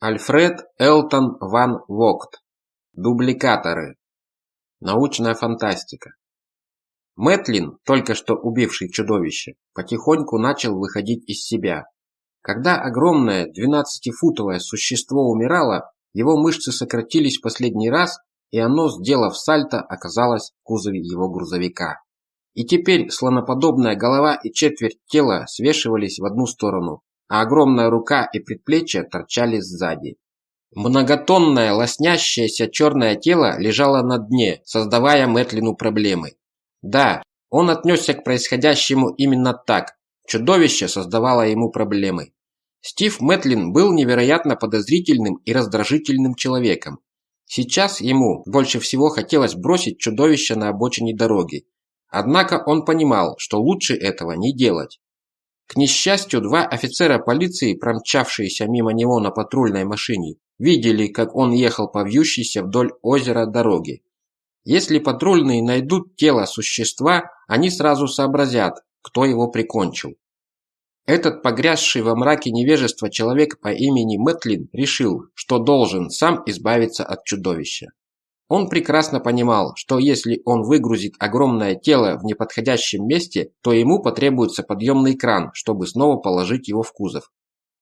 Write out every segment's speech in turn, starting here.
Альфред Элтон ван Вогт. Дубликаторы. Научная фантастика. Мэтлин, только что убивший чудовище, потихоньку начал выходить из себя. Когда огромное 12-футовое существо умирало, его мышцы сократились последний раз, и оно, сделав сальто, оказалось в кузове его грузовика. И теперь слоноподобная голова и четверть тела свешивались в одну сторону, а огромная рука и предплечья торчали сзади. Многотонное лоснящееся черное тело лежало на дне, создавая Мэтлину проблемы. Да, он отнесся к происходящему именно так. Чудовище создавало ему проблемы. Стив Мэтлин был невероятно подозрительным и раздражительным человеком. Сейчас ему больше всего хотелось бросить чудовище на обочине дороги. Однако он понимал, что лучше этого не делать. К несчастью, два офицера полиции, промчавшиеся мимо него на патрульной машине, видели, как он ехал по вьющейся вдоль озера дороги. Если патрульные найдут тело существа, они сразу сообразят, кто его прикончил. Этот погрязший во мраке невежества человек по имени Мэтлин решил, что должен сам избавиться от чудовища. Он прекрасно понимал, что если он выгрузит огромное тело в неподходящем месте, то ему потребуется подъемный кран, чтобы снова положить его в кузов.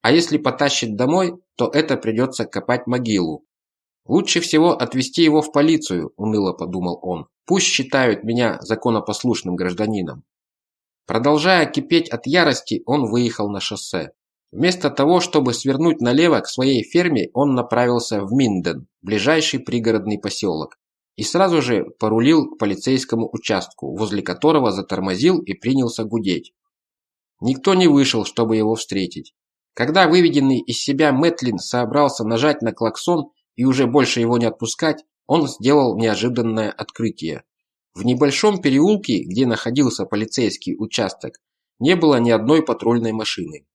А если потащит домой, то это придется копать могилу. «Лучше всего отвезти его в полицию», – уныло подумал он. «Пусть считают меня законопослушным гражданином». Продолжая кипеть от ярости, он выехал на шоссе. Вместо того, чтобы свернуть налево к своей ферме, он направился в Минден, ближайший пригородный поселок, и сразу же порулил к полицейскому участку, возле которого затормозил и принялся гудеть. Никто не вышел, чтобы его встретить. Когда выведенный из себя Мэтлин собрался нажать на клаксон и уже больше его не отпускать, он сделал неожиданное открытие. В небольшом переулке, где находился полицейский участок, не было ни одной патрульной машины.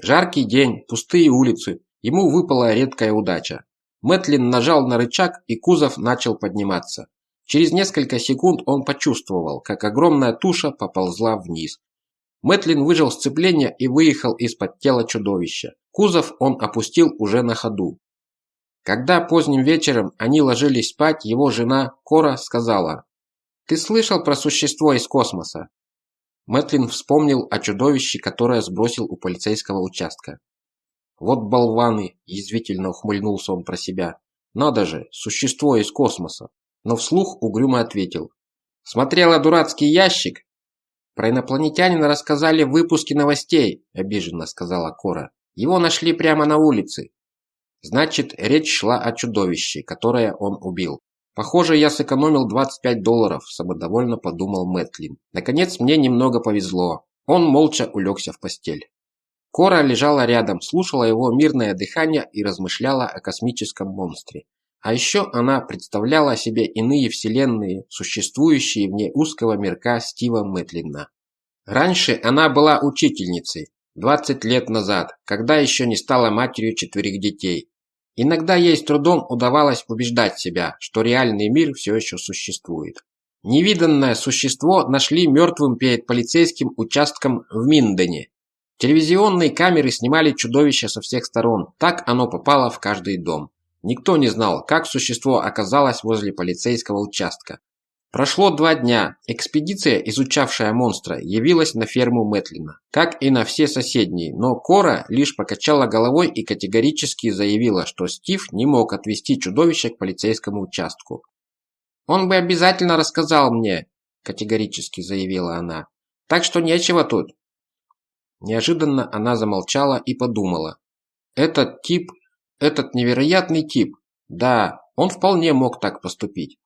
Жаркий день, пустые улицы. Ему выпала редкая удача. Мэтлин нажал на рычаг, и кузов начал подниматься. Через несколько секунд он почувствовал, как огромная туша поползла вниз. Мэтлин выжил сцепление и выехал из-под тела чудовища. Кузов он опустил уже на ходу. Когда поздним вечером они ложились спать, его жена Кора сказала, «Ты слышал про существо из космоса?» Мэтлин вспомнил о чудовище, которое сбросил у полицейского участка. «Вот болваны!» – язвительно ухмыльнулся он про себя. «Надо же, существо из космоса!» Но вслух угрюмо ответил. «Смотрела дурацкий ящик?» «Про инопланетянина рассказали в выпуске новостей», – обиженно сказала Кора. «Его нашли прямо на улице». Значит, речь шла о чудовище, которое он убил. Похоже, я сэкономил 25 долларов, самодовольно подумал Мэтлин. Наконец, мне немного повезло. Он молча улегся в постель. Кора лежала рядом, слушала его мирное дыхание и размышляла о космическом монстре. А еще она представляла себе иные вселенные, существующие вне узкого мирка Стива Мэтлина. Раньше она была учительницей, 20 лет назад, когда еще не стала матерью четверых детей. Иногда ей с трудом удавалось убеждать себя, что реальный мир все еще существует. Невиданное существо нашли мертвым перед полицейским участком в Миндене. Телевизионные камеры снимали чудовище со всех сторон, так оно попало в каждый дом. Никто не знал, как существо оказалось возле полицейского участка. Прошло два дня. Экспедиция, изучавшая монстра, явилась на ферму Мэтлина, как и на все соседние, но Кора лишь покачала головой и категорически заявила, что Стив не мог отвезти чудовище к полицейскому участку. «Он бы обязательно рассказал мне», – категорически заявила она. «Так что нечего тут». Неожиданно она замолчала и подумала. «Этот тип, этот невероятный тип, да, он вполне мог так поступить».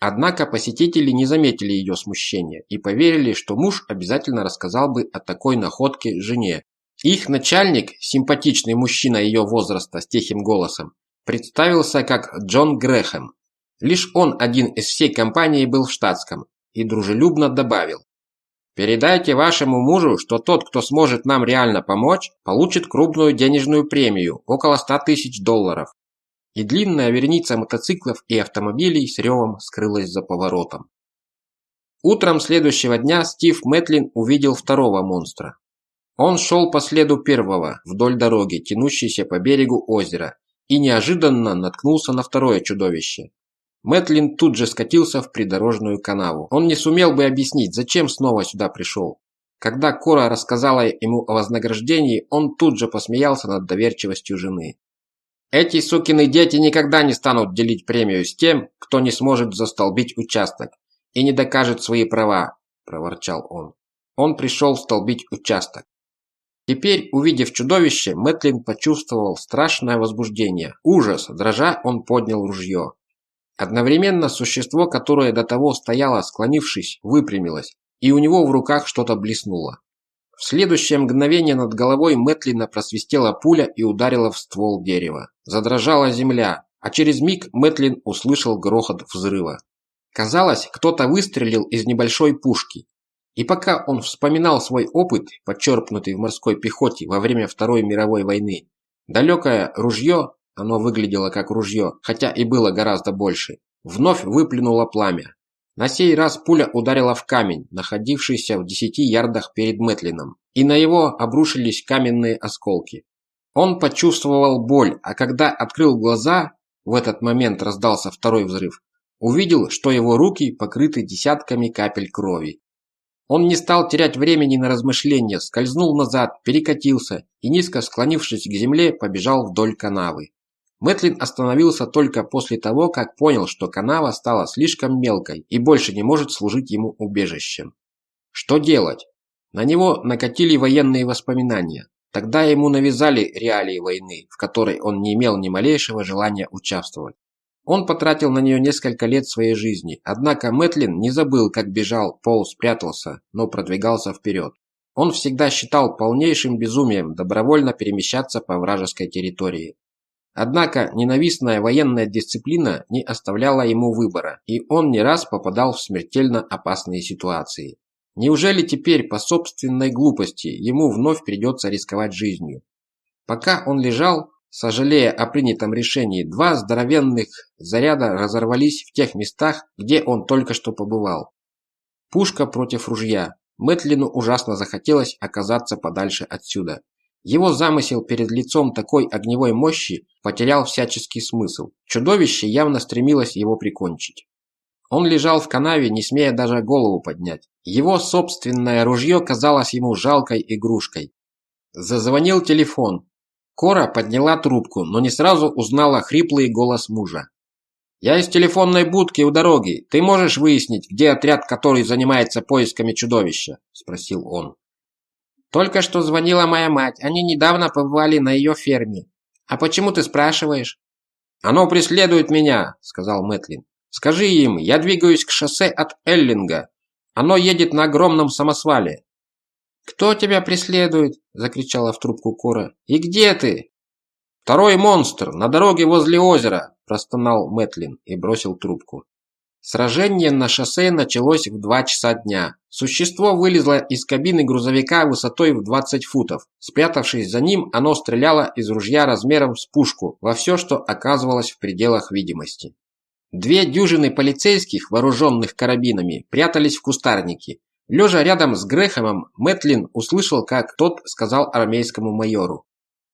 Однако посетители не заметили ее смущения и поверили, что муж обязательно рассказал бы о такой находке жене. Их начальник, симпатичный мужчина ее возраста с тихим голосом, представился как Джон Грэхэм. Лишь он один из всей компании был в штатском и дружелюбно добавил. «Передайте вашему мужу, что тот, кто сможет нам реально помочь, получит крупную денежную премию, около 100 тысяч долларов и длинная вереница мотоциклов и автомобилей с ревом скрылась за поворотом. Утром следующего дня Стив Мэтлин увидел второго монстра. Он шел по следу первого, вдоль дороги, тянущейся по берегу озера, и неожиданно наткнулся на второе чудовище. Мэтлин тут же скатился в придорожную канаву. Он не сумел бы объяснить, зачем снова сюда пришел. Когда Кора рассказала ему о вознаграждении, он тут же посмеялся над доверчивостью жены. Эти сукины дети никогда не станут делить премию с тем, кто не сможет застолбить участок и не докажет свои права, проворчал он. Он пришел столбить участок. Теперь, увидев чудовище, Мэтлин почувствовал страшное возбуждение. Ужас, дрожа, он поднял ружье. Одновременно существо, которое до того стояло, склонившись, выпрямилось, и у него в руках что-то блеснуло. В следующее мгновение над головой Мэтлина просвистела пуля и ударила в ствол дерева. Задрожала земля, а через миг Мэтлин услышал грохот взрыва. Казалось, кто-то выстрелил из небольшой пушки. И пока он вспоминал свой опыт, подчерпнутый в морской пехоте во время Второй мировой войны, далекое ружье, оно выглядело как ружье, хотя и было гораздо больше, вновь выплюнуло пламя. На сей раз пуля ударила в камень, находившийся в десяти ярдах перед Мэтлином, и на его обрушились каменные осколки. Он почувствовал боль, а когда открыл глаза, в этот момент раздался второй взрыв, увидел, что его руки покрыты десятками капель крови. Он не стал терять времени на размышления, скользнул назад, перекатился и, низко склонившись к земле, побежал вдоль канавы. Мэтлин остановился только после того, как понял, что канава стала слишком мелкой и больше не может служить ему убежищем. Что делать? На него накатили военные воспоминания. Тогда ему навязали реалии войны, в которой он не имел ни малейшего желания участвовать. Он потратил на нее несколько лет своей жизни, однако Мэтлин не забыл, как бежал, Пол спрятался, но продвигался вперед. Он всегда считал полнейшим безумием добровольно перемещаться по вражеской территории. Однако ненавистная военная дисциплина не оставляла ему выбора, и он не раз попадал в смертельно опасные ситуации. Неужели теперь по собственной глупости ему вновь придется рисковать жизнью? Пока он лежал, сожалея о принятом решении, два здоровенных заряда разорвались в тех местах, где он только что побывал. Пушка против ружья. Мэтлину ужасно захотелось оказаться подальше отсюда. Его замысел перед лицом такой огневой мощи потерял всяческий смысл. Чудовище явно стремилось его прикончить. Он лежал в канаве, не смея даже голову поднять. Его собственное ружье казалось ему жалкой игрушкой. Зазвонил телефон. Кора подняла трубку, но не сразу узнала хриплый голос мужа. «Я из телефонной будки у дороги. Ты можешь выяснить, где отряд, который занимается поисками чудовища?» – спросил он. Только что звонила моя мать. Они недавно побывали на ее ферме. А почему ты спрашиваешь? Оно преследует меня, сказал Мэтлин. Скажи им, я двигаюсь к шоссе от Эллинга. Оно едет на огромном самосвале. Кто тебя преследует? закричала в трубку Кора. И где ты? Второй монстр на дороге возле озера, простонал Мэтлин и бросил трубку. Сражение на шоссе началось в 2 часа дня. Существо вылезло из кабины грузовика высотой в 20 футов. Спрятавшись за ним, оно стреляло из ружья размером с пушку во все, что оказывалось в пределах видимости. Две дюжины полицейских, вооруженных карабинами, прятались в кустарнике. Лежа рядом с Грехомом, Мэтлин услышал, как тот сказал армейскому майору.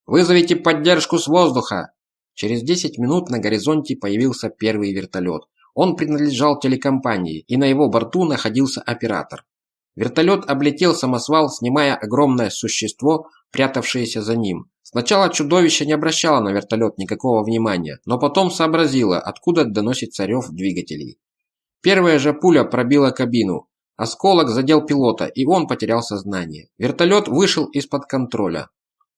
«Вызовите поддержку с воздуха!» Через 10 минут на горизонте появился первый вертолет. Он принадлежал телекомпании, и на его борту находился оператор. Вертолет облетел самосвал, снимая огромное существо, прятавшееся за ним. Сначала чудовище не обращало на вертолет никакого внимания, но потом сообразило, откуда доносится рев двигателей. Первая же пуля пробила кабину. Осколок задел пилота, и он потерял сознание. Вертолет вышел из-под контроля.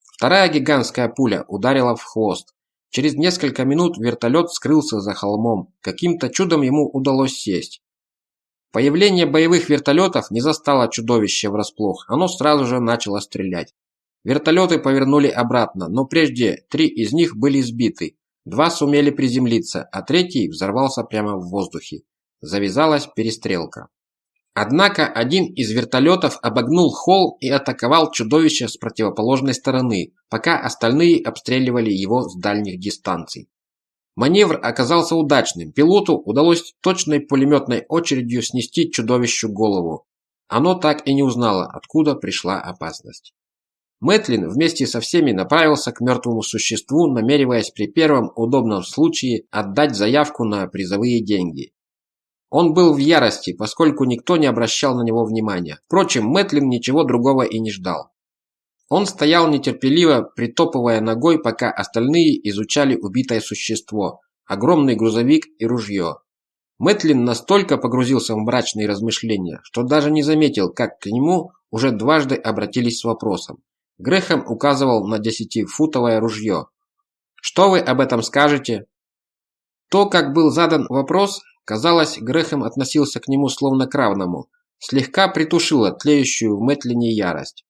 Вторая гигантская пуля ударила в хвост. Через несколько минут вертолет скрылся за холмом. Каким-то чудом ему удалось сесть. Появление боевых вертолетов не застало чудовище врасплох. Оно сразу же начало стрелять. Вертолеты повернули обратно, но прежде три из них были сбиты. Два сумели приземлиться, а третий взорвался прямо в воздухе. Завязалась перестрелка. Однако один из вертолетов обогнул холл и атаковал чудовище с противоположной стороны, пока остальные обстреливали его с дальних дистанций. Маневр оказался удачным, пилоту удалось точной пулеметной очередью снести чудовищу голову. Оно так и не узнало, откуда пришла опасность. Мэтлин вместе со всеми направился к мертвому существу, намереваясь при первом удобном случае отдать заявку на призовые деньги. Он был в ярости, поскольку никто не обращал на него внимания. Впрочем, Мэтлин ничего другого и не ждал. Он стоял нетерпеливо, притопывая ногой, пока остальные изучали убитое существо, огромный грузовик и ружье. Мэтлин настолько погрузился в мрачные размышления, что даже не заметил, как к нему уже дважды обратились с вопросом. Грехом указывал на десятифутовое ружье. «Что вы об этом скажете?» То, как был задан вопрос, казалось, Грехом относился к нему словно к равному, слегка притушило тлеющую в Мэтлине ярость.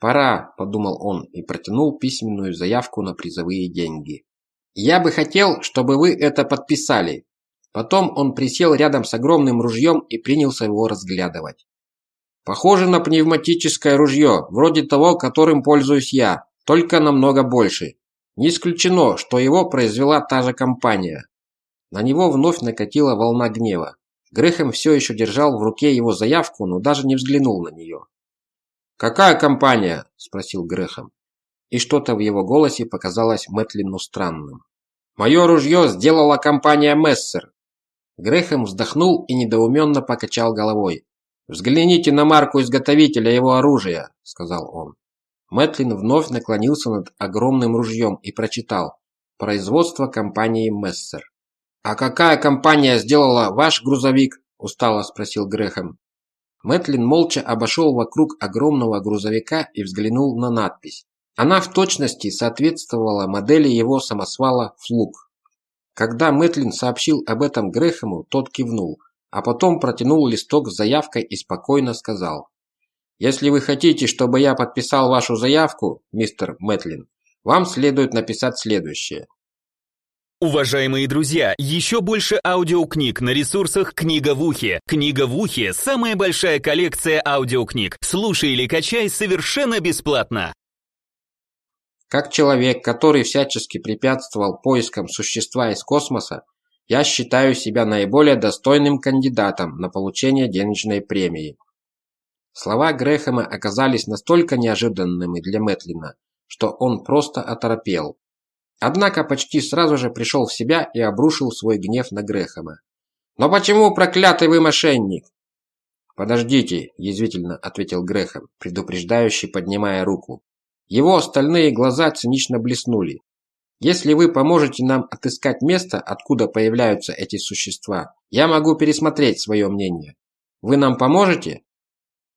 «Пора», – подумал он и протянул письменную заявку на призовые деньги. «Я бы хотел, чтобы вы это подписали». Потом он присел рядом с огромным ружьем и принялся его разглядывать. Похоже на пневматическое ружье, вроде того, которым пользуюсь я, только намного больше. Не исключено, что его произвела та же компания. На него вновь накатила волна гнева. Грехем все еще держал в руке его заявку, но даже не взглянул на нее. «Какая компания?» – спросил Грехем. И что-то в его голосе показалось Мэтлину странным. «Мое ружье сделала компания Мессер». Грехем вздохнул и недоуменно покачал головой. «Взгляните на марку изготовителя его оружия», – сказал он. Мэтлин вновь наклонился над огромным ружьем и прочитал «Производство компании Мессер». «А какая компания сделала ваш грузовик?» – устало спросил Грехем. Мэтлин молча обошел вокруг огромного грузовика и взглянул на надпись. Она в точности соответствовала модели его самосвала «Флук». Когда Мэтлин сообщил об этом Грехему, тот кивнул – а потом протянул листок с заявкой и спокойно сказал. «Если вы хотите, чтобы я подписал вашу заявку, мистер Мэтлин, вам следует написать следующее. Уважаемые друзья, еще больше аудиокниг на ресурсах «Книга в ухе». «Книга в ухе» — самая большая коллекция аудиокниг. Слушай или качай совершенно бесплатно. Как человек, который всячески препятствовал поискам существа из космоса, я считаю себя наиболее достойным кандидатом на получение денежной премии. Слова Грэхэма оказались настолько неожиданными для Мэтлина, что он просто оторопел. Однако почти сразу же пришел в себя и обрушил свой гнев на Грэхэма. «Но почему проклятый вы мошенник?» «Подождите», – язвительно ответил Грэхэм, предупреждающий, поднимая руку. Его остальные глаза цинично блеснули. Если вы поможете нам отыскать место, откуда появляются эти существа, я могу пересмотреть свое мнение. Вы нам поможете?»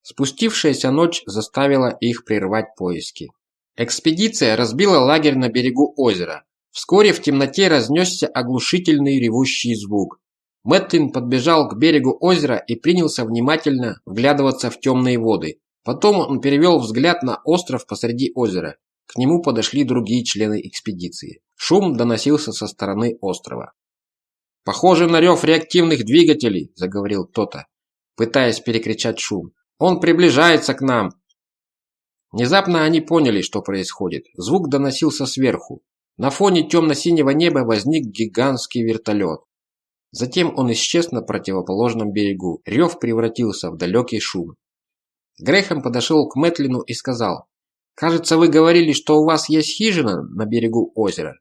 Спустившаяся ночь заставила их прервать поиски. Экспедиция разбила лагерь на берегу озера. Вскоре в темноте разнесся оглушительный ревущий звук. Мэтлин подбежал к берегу озера и принялся внимательно вглядываться в темные воды. Потом он перевел взгляд на остров посреди озера. К нему подошли другие члены экспедиции. Шум доносился со стороны острова. «Похоже на рев реактивных двигателей», – заговорил кто-то, пытаясь перекричать шум. «Он приближается к нам!» Внезапно они поняли, что происходит. Звук доносился сверху. На фоне темно-синего неба возник гигантский вертолет. Затем он исчез на противоположном берегу. Рев превратился в далекий шум. Грехом подошел к Мэтлину и сказал, Кажется, вы говорили, что у вас есть хижина на берегу озера.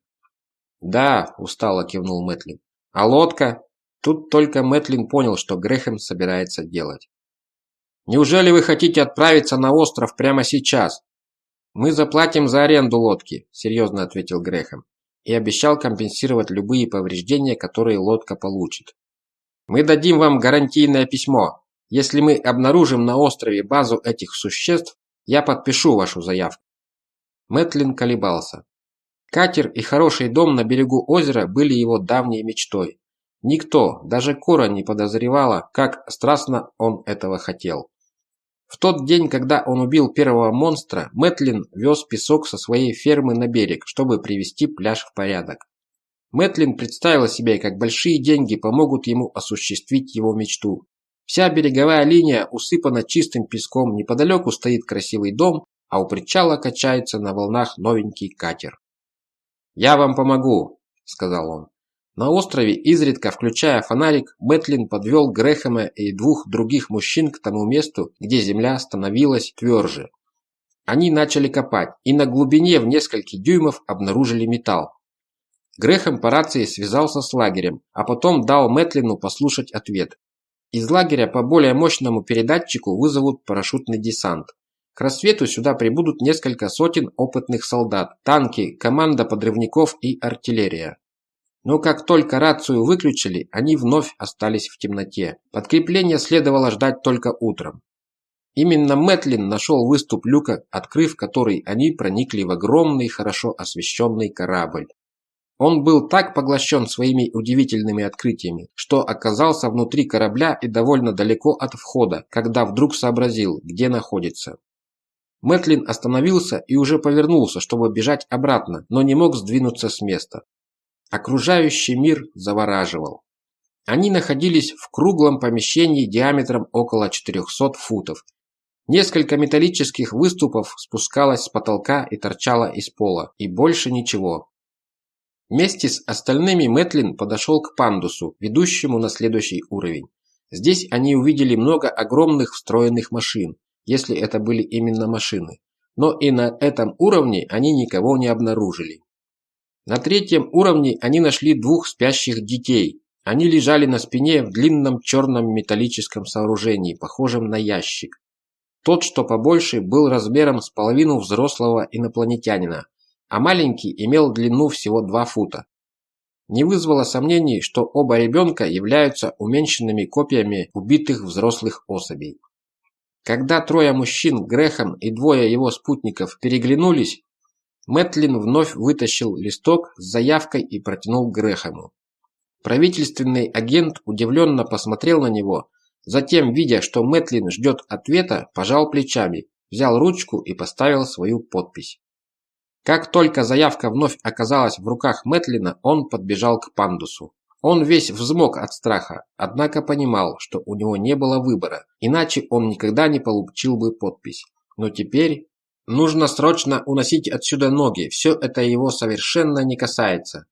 Да, устало кивнул Мэтлин. А лодка? Тут только Мэтлин понял, что Грэхэм собирается делать. Неужели вы хотите отправиться на остров прямо сейчас? Мы заплатим за аренду лодки, серьезно ответил Грэхэм и обещал компенсировать любые повреждения, которые лодка получит. Мы дадим вам гарантийное письмо. Если мы обнаружим на острове базу этих существ, я подпишу вашу заявку. Мэтлин колебался. Катер и хороший дом на берегу озера были его давней мечтой. Никто, даже Кора не подозревала, как страстно он этого хотел. В тот день, когда он убил первого монстра, Мэтлин вез песок со своей фермы на берег, чтобы привести пляж в порядок. Мэтлин представила себе, как большие деньги помогут ему осуществить его мечту. Вся береговая линия усыпана чистым песком, неподалеку стоит красивый дом, а у причала качается на волнах новенький катер. «Я вам помогу», – сказал он. На острове, изредка включая фонарик, Мэтлин подвел Грэхэма и двух других мужчин к тому месту, где земля становилась тверже. Они начали копать и на глубине в несколько дюймов обнаружили металл. Грехом по рации связался с лагерем, а потом дал Мэтлину послушать ответ. Из лагеря по более мощному передатчику вызовут парашютный десант. К рассвету сюда прибудут несколько сотен опытных солдат, танки, команда подрывников и артиллерия. Но как только рацию выключили, они вновь остались в темноте. Подкрепление следовало ждать только утром. Именно Мэтлин нашел выступ люка, открыв который они проникли в огромный, хорошо освещенный корабль. Он был так поглощен своими удивительными открытиями, что оказался внутри корабля и довольно далеко от входа, когда вдруг сообразил, где находится. Мэтлин остановился и уже повернулся, чтобы бежать обратно, но не мог сдвинуться с места. Окружающий мир завораживал. Они находились в круглом помещении диаметром около 400 футов. Несколько металлических выступов спускалось с потолка и торчало из пола, и больше ничего. Вместе с остальными Мэтлин подошел к пандусу, ведущему на следующий уровень. Здесь они увидели много огромных встроенных машин, если это были именно машины. Но и на этом уровне они никого не обнаружили. На третьем уровне они нашли двух спящих детей. Они лежали на спине в длинном черном металлическом сооружении, похожем на ящик. Тот, что побольше, был размером с половину взрослого инопланетянина, а маленький имел длину всего 2 фута. Не вызвало сомнений, что оба ребенка являются уменьшенными копиями убитых взрослых особей. Когда трое мужчин, Грехом и двое его спутников переглянулись, Мэтлин вновь вытащил листок с заявкой и протянул Грехому. Правительственный агент удивленно посмотрел на него, затем, видя, что Мэтлин ждет ответа, пожал плечами, взял ручку и поставил свою подпись. Как только заявка вновь оказалась в руках Мэтлина, он подбежал к пандусу. Он весь взмок от страха, однако понимал, что у него не было выбора, иначе он никогда не получил бы подпись. Но теперь нужно срочно уносить отсюда ноги, все это его совершенно не касается.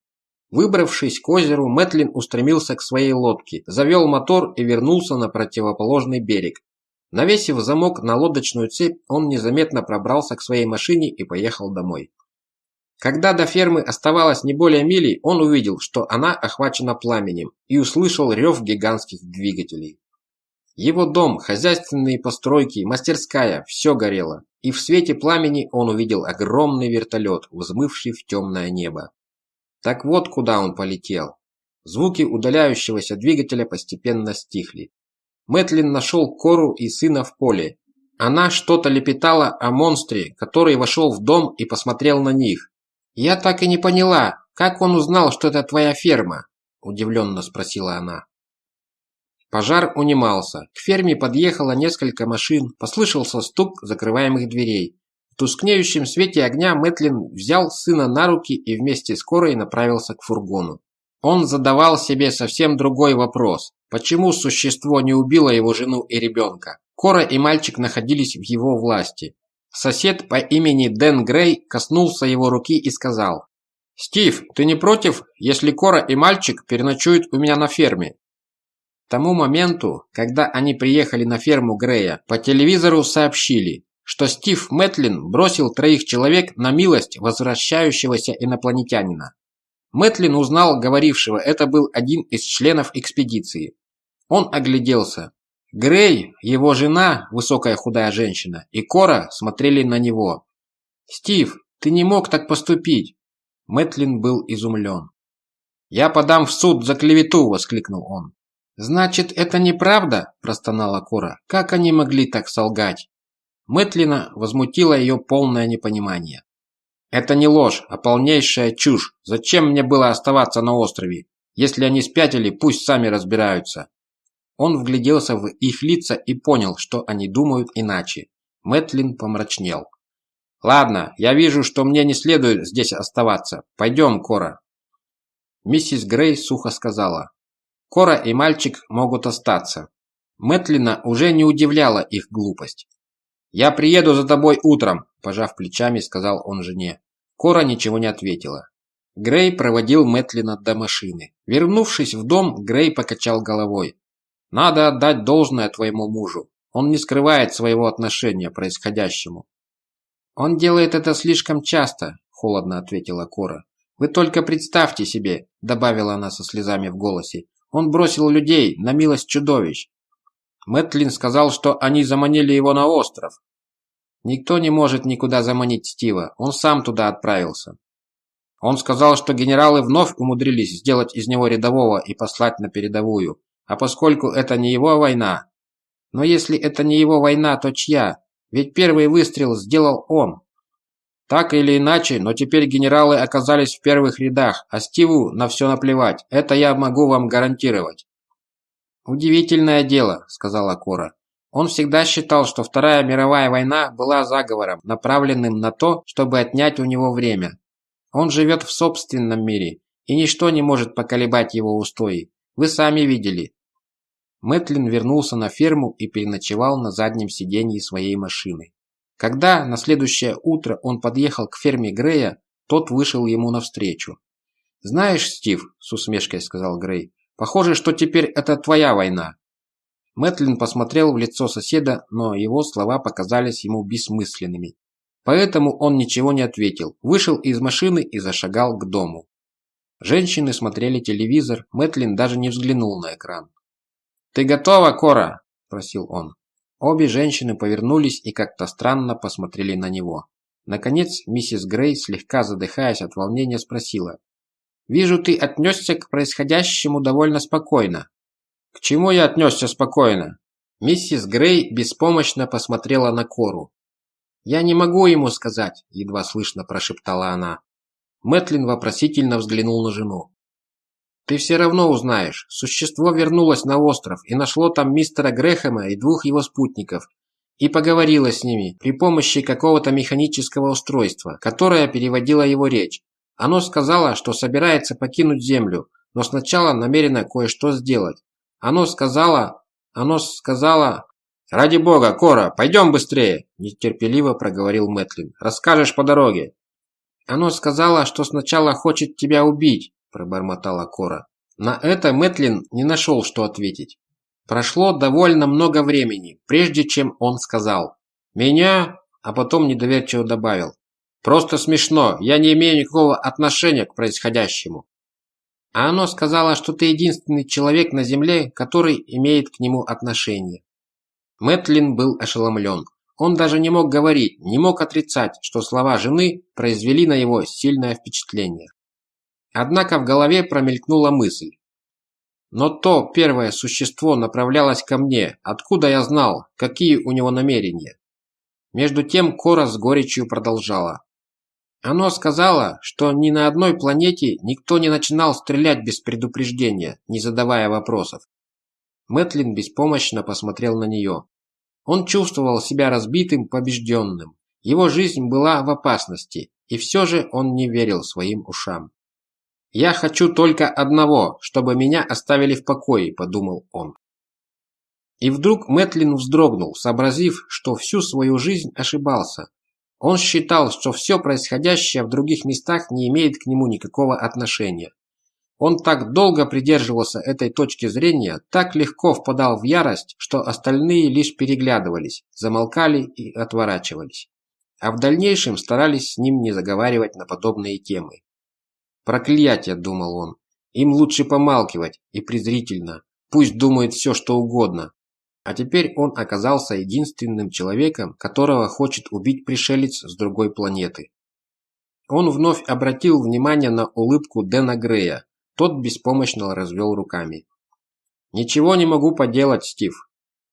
Выбравшись к озеру, Мэтлин устремился к своей лодке, завел мотор и вернулся на противоположный берег. Навесив замок на лодочную цепь, он незаметно пробрался к своей машине и поехал домой. Когда до фермы оставалось не более мили, он увидел, что она охвачена пламенем, и услышал рев гигантских двигателей. Его дом, хозяйственные постройки, мастерская – все горело, и в свете пламени он увидел огромный вертолет, взмывший в темное небо. Так вот куда он полетел. Звуки удаляющегося двигателя постепенно стихли. Мэтлин нашел Кору и сына в поле. Она что-то лепетала о монстре, который вошел в дом и посмотрел на них, «Я так и не поняла, как он узнал, что это твоя ферма?» – удивленно спросила она. Пожар унимался. К ферме подъехало несколько машин, послышался стук закрываемых дверей. В тускнеющем свете огня Мэтлин взял сына на руки и вместе с Корой направился к фургону. Он задавал себе совсем другой вопрос. Почему существо не убило его жену и ребенка? Кора и мальчик находились в его власти. Сосед по имени Дэн Грей коснулся его руки и сказал, «Стив, ты не против, если Кора и мальчик переночуют у меня на ферме?» Тому моменту, когда они приехали на ферму Грея, по телевизору сообщили, что Стив Мэтлин бросил троих человек на милость возвращающегося инопланетянина. Мэтлин узнал говорившего, это был один из членов экспедиции. Он огляделся. Грей, его жена, высокая худая женщина, и Кора смотрели на него. «Стив, ты не мог так поступить!» Мэтлин был изумлен. «Я подам в суд за клевету!» – воскликнул он. «Значит, это неправда?» – простонала Кора. «Как они могли так солгать?» Мэтлина возмутило ее полное непонимание. «Это не ложь, а полнейшая чушь. Зачем мне было оставаться на острове? Если они спятили, пусть сами разбираются. Он вгляделся в их лица и понял, что они думают иначе. Мэтлин помрачнел. «Ладно, я вижу, что мне не следует здесь оставаться. Пойдем, Кора». Миссис Грей сухо сказала. «Кора и мальчик могут остаться». Мэтлина уже не удивляла их глупость. «Я приеду за тобой утром», – пожав плечами, сказал он жене. Кора ничего не ответила. Грей проводил Мэтлина до машины. Вернувшись в дом, Грей покачал головой. Надо отдать должное твоему мужу. Он не скрывает своего отношения происходящему. «Он делает это слишком часто», – холодно ответила Кора. «Вы только представьте себе», – добавила она со слезами в голосе, – «он бросил людей на милость чудовищ». Мэтлин сказал, что они заманили его на остров. Никто не может никуда заманить Стива, он сам туда отправился. Он сказал, что генералы вновь умудрились сделать из него рядового и послать на передовую, а поскольку это не его война... Но если это не его война, то чья? Ведь первый выстрел сделал он. Так или иначе, но теперь генералы оказались в первых рядах, а Стиву на все наплевать. Это я могу вам гарантировать. «Удивительное дело», — сказала Кора. Он всегда считал, что Вторая мировая война была заговором, направленным на то, чтобы отнять у него время. Он живет в собственном мире, и ничто не может поколебать его устои. Вы сами видели. Мэтлин вернулся на ферму и переночевал на заднем сиденье своей машины. Когда на следующее утро он подъехал к ферме Грея, тот вышел ему навстречу. «Знаешь, Стив», – с усмешкой сказал Грей, – «похоже, что теперь это твоя война». Мэтлин посмотрел в лицо соседа, но его слова показались ему бессмысленными. Поэтому он ничего не ответил, вышел из машины и зашагал к дому. Женщины смотрели телевизор, Мэтлин даже не взглянул на экран. «Ты готова, Кора?» – спросил он. Обе женщины повернулись и как-то странно посмотрели на него. Наконец, миссис Грей, слегка задыхаясь от волнения, спросила. «Вижу, ты отнесся к происходящему довольно спокойно». «К чему я отнесся спокойно?» Миссис Грей беспомощно посмотрела на Кору. «Я не могу ему сказать», – едва слышно прошептала она. Мэтлин вопросительно взглянул на жену. «Ты все равно узнаешь. Существо вернулось на остров и нашло там мистера Грэхэма и двух его спутников, и поговорило с ними при помощи какого-то механического устройства, которое переводило его речь. Оно сказало, что собирается покинуть Землю, но сначала намерено кое-что сделать. Оно сказала, Оно сказала... «Ради бога, Кора, пойдем быстрее!» – нетерпеливо проговорил Мэтлин. «Расскажешь по дороге». «Оно сказала, что сначала хочет тебя убить», – пробормотала Кора. На это Мэтлин не нашел, что ответить. Прошло довольно много времени, прежде чем он сказал «Меня?», а потом недоверчиво добавил «Просто смешно, я не имею никакого отношения к происходящему». А оно сказала, что ты единственный человек на Земле, который имеет к нему отношение. Мэтлин был ошеломлен. Он даже не мог говорить, не мог отрицать, что слова жены произвели на него сильное впечатление. Однако в голове промелькнула мысль. Но то первое существо направлялось ко мне, откуда я знал, какие у него намерения. Между тем Кора с горечью продолжала. Оно сказала, что ни на одной планете никто не начинал стрелять без предупреждения, не задавая вопросов. Мэтлин беспомощно посмотрел на нее. Он чувствовал себя разбитым, побежденным. Его жизнь была в опасности, и все же он не верил своим ушам. «Я хочу только одного, чтобы меня оставили в покое», – подумал он. И вдруг Мэтлин вздрогнул, сообразив, что всю свою жизнь ошибался. Он считал, что все происходящее в других местах не имеет к нему никакого отношения. Он так долго придерживался этой точки зрения, так легко впадал в ярость, что остальные лишь переглядывались, замолкали и отворачивались. А в дальнейшем старались с ним не заговаривать на подобные темы. «Проклятие!» – думал он. «Им лучше помалкивать, и презрительно. Пусть думают все, что угодно». А теперь он оказался единственным человеком, которого хочет убить пришелец с другой планеты. Он вновь обратил внимание на улыбку Дэна Грея, тот беспомощно развел руками. «Ничего не могу поделать, Стив.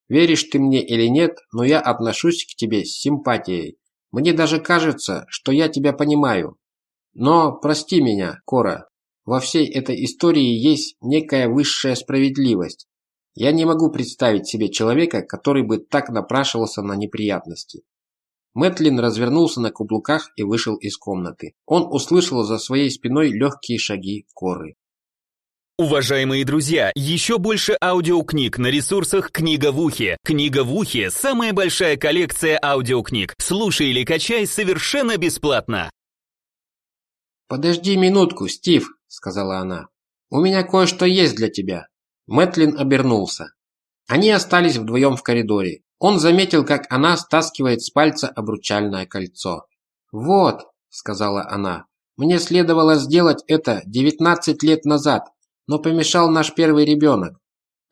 Веришь ты мне или нет, но я отношусь к тебе с симпатией. Мне даже кажется, что я тебя понимаю. Но прости меня, Кора, во всей этой истории есть некая высшая справедливость. Я не могу представить себе человека, который бы так напрашивался на неприятности. Мэтлин развернулся на каблуках и вышел из комнаты. Он услышал за своей спиной легкие шаги Коры. Уважаемые друзья, еще больше аудиокниг на ресурсах «Книга в ухе». «Книга в ухе» — самая большая коллекция аудиокниг. Слушай или качай совершенно бесплатно. «Подожди минутку, Стив», — сказала она. «У меня кое-что есть для тебя». Мэтлин обернулся. Они остались вдвоем в коридоре. Он заметил, как она стаскивает с пальца обручальное кольцо. «Вот», — сказала она, — «мне следовало сделать это 19 лет назад, но помешал наш первый ребенок».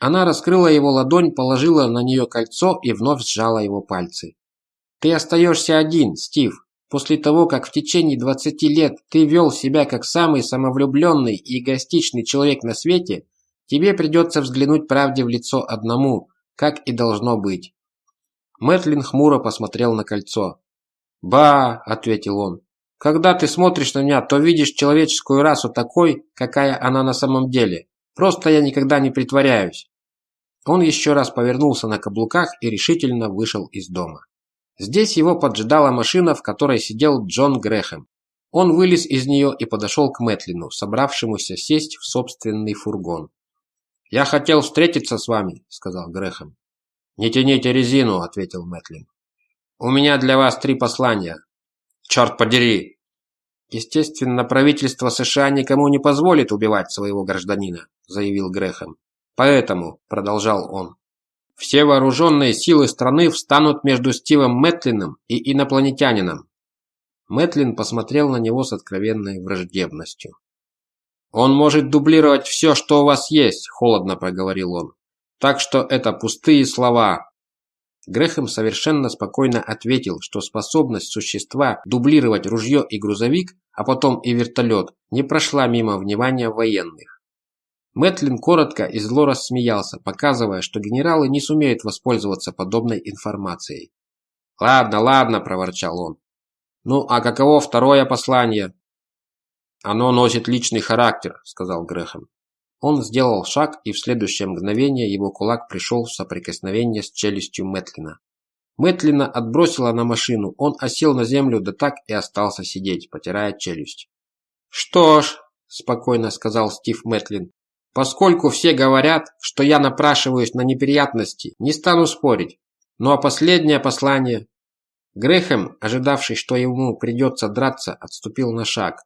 Она раскрыла его ладонь, положила на нее кольцо и вновь сжала его пальцы. «Ты остаешься один, Стив. После того, как в течение 20 лет ты вел себя как самый самовлюбленный и эгоистичный человек на свете, тебе придется взглянуть правде в лицо одному, как и должно быть. Мэтлин хмуро посмотрел на кольцо. «Ба!» – ответил он. «Когда ты смотришь на меня, то видишь человеческую расу такой, какая она на самом деле. Просто я никогда не притворяюсь». Он еще раз повернулся на каблуках и решительно вышел из дома. Здесь его поджидала машина, в которой сидел Джон Грэхэм. Он вылез из нее и подошел к Мэтлину, собравшемуся сесть в собственный фургон. «Я хотел встретиться с вами», – сказал Грэхэм. «Не тяните резину», – ответил Мэтлин. «У меня для вас три послания». «Черт подери!» «Естественно, правительство США никому не позволит убивать своего гражданина», – заявил Грэхэм. «Поэтому», – продолжал он, – «все вооруженные силы страны встанут между Стивом Мэтлином и инопланетянином». Мэтлин посмотрел на него с откровенной враждебностью. «Он может дублировать все, что у вас есть», – холодно проговорил он. «Так что это пустые слова». Грехем совершенно спокойно ответил, что способность существа дублировать ружье и грузовик, а потом и вертолет, не прошла мимо внимания военных. Мэтлин коротко и зло рассмеялся, показывая, что генералы не сумеют воспользоваться подобной информацией. «Ладно, ладно», – проворчал он. «Ну, а каково второе послание?» «Оно носит личный характер», – сказал Грехом. Он сделал шаг, и в следующее мгновение его кулак пришел в соприкосновение с челюстью Мэтлина. Мэтлина отбросила на машину, он осел на землю, да так и остался сидеть, потирая челюсть. «Что ж», – спокойно сказал Стив Мэтлин, – «поскольку все говорят, что я напрашиваюсь на неприятности, не стану спорить. Ну а последнее послание...» Грехем, ожидавший, что ему придется драться, отступил на шаг.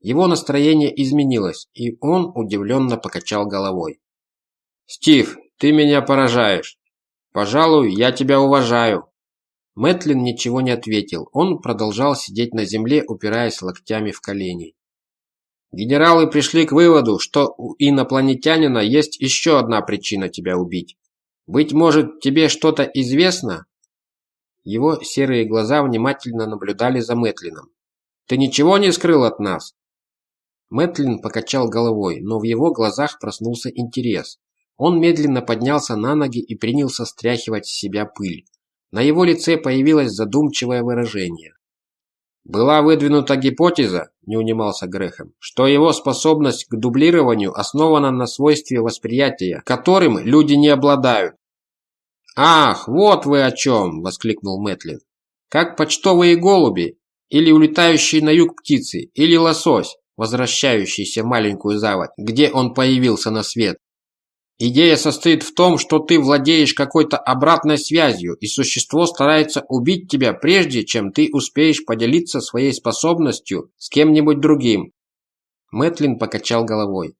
Его настроение изменилось, и он удивленно покачал головой. «Стив, ты меня поражаешь. Пожалуй, я тебя уважаю». Мэтлин ничего не ответил. Он продолжал сидеть на земле, упираясь локтями в колени. «Генералы пришли к выводу, что у инопланетянина есть еще одна причина тебя убить. Быть может, тебе что-то известно?» Его серые глаза внимательно наблюдали за Мэтлином. «Ты ничего не скрыл от нас?» Мэтлин покачал головой, но в его глазах проснулся интерес. Он медленно поднялся на ноги и принялся стряхивать с себя пыль. На его лице появилось задумчивое выражение. «Была выдвинута гипотеза, – не унимался Грехом, – что его способность к дублированию основана на свойстве восприятия, которым люди не обладают. «Ах, вот вы о чем!» – воскликнул Мэтлин. «Как почтовые голуби, или улетающие на юг птицы, или лосось возвращающийся в маленькую заводь, где он появился на свет. Идея состоит в том, что ты владеешь какой-то обратной связью, и существо старается убить тебя прежде, чем ты успеешь поделиться своей способностью с кем-нибудь другим. Мэтлин покачал головой.